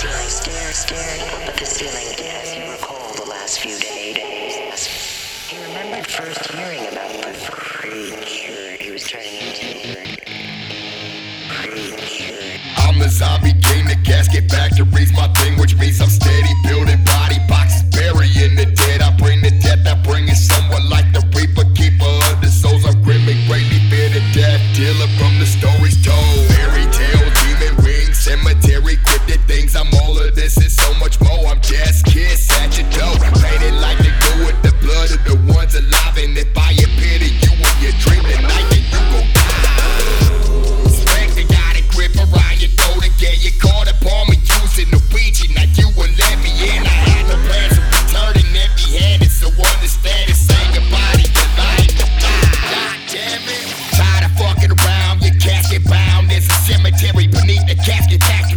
ceiling, stared, up at the ceiling as he recalled the last few day, days. He remembered first hearing about the creature he was turning into. Creature. I'm a zombie, came to casket back to raise my thing, which means I'm steady. casket tax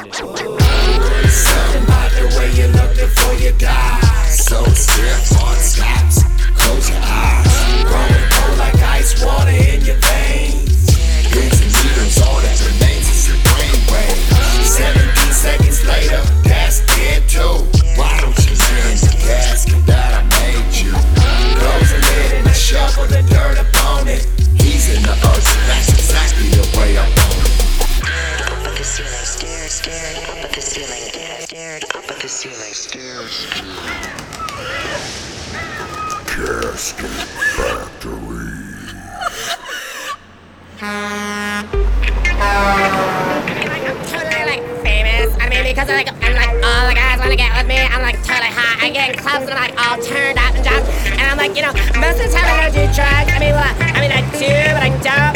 Something about the way you looking. So stiff on sky. stared up at the ceiling, stared up at the ceiling, stared. Casket Factory. totally like famous. I mean, because like I'm like all the guys wanna get with me. I'm like totally hot. I get in clubs and I'm like all turned up and just and I'm like you know most of the time I don't do drugs. I mean, what? I mean I do, but I don't.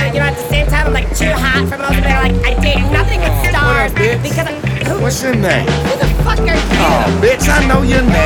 What's your name? Who the fuck are you? Oh, bitch, I know your name.